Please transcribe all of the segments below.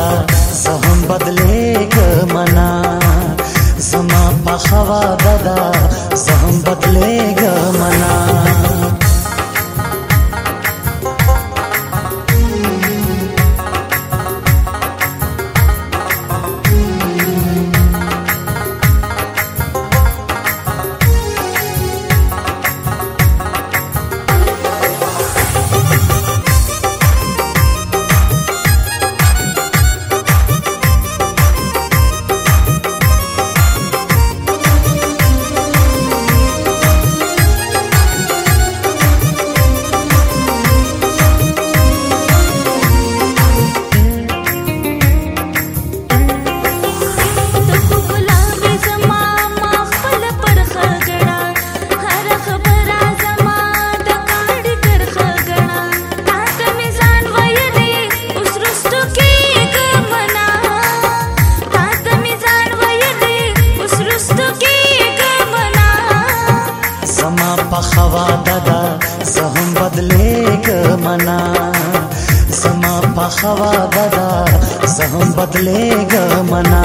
तारा هوا ددا زهم بدلې ګمنا زما په هوا ددا زهم بدلې ګمنا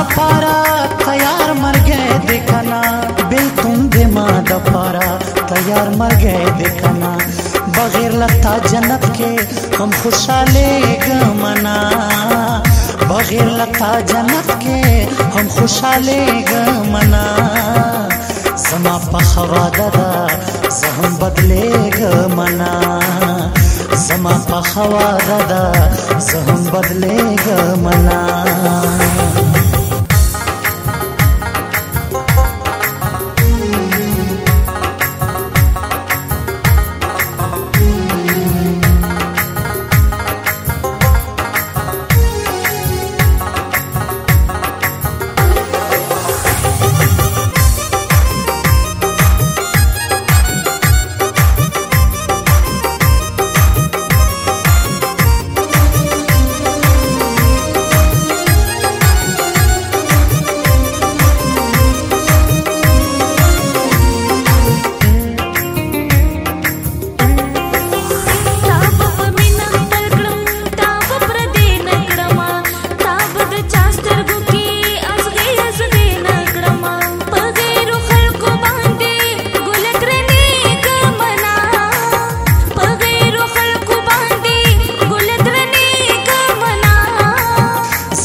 د پارا تیار مرګې د کنا بل تم د ما د پارا تیار مرګې د کنا بغیر لتا جنت کې هم خوشاله ګمنا بغیر لتا جنت کې هم خوشاله ګمنا زما په خواده دا زهم بدلې ګمنا زما په خواده دا زهم بدلې ګمنا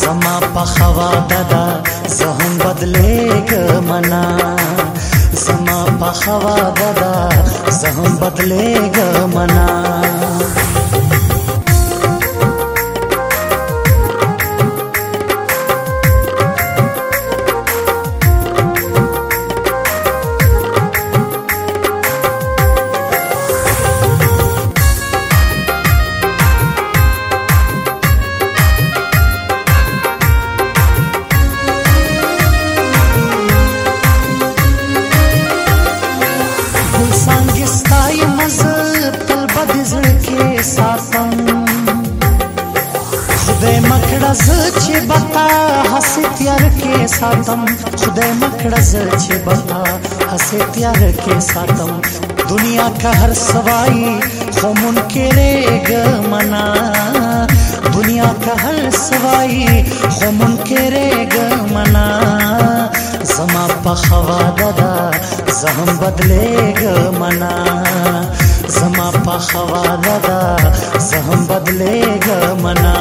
زما په خوا ددا زه هم بدلېږه منا زما په خوا ددا زه هم بدلېږه منا ساتم خدای مکړه زه چې بتا حس تیار کې ساتم خدای مکړه زه چې بتا حس تیار کې ساتم دنیا کا هر سوای خو منکرېګ منا دنیا کا هر سوای خو منکرېګ منا زما په خوا ددا زهم بدلېګ منا زما په خواله دا زه هم بدلېږم نه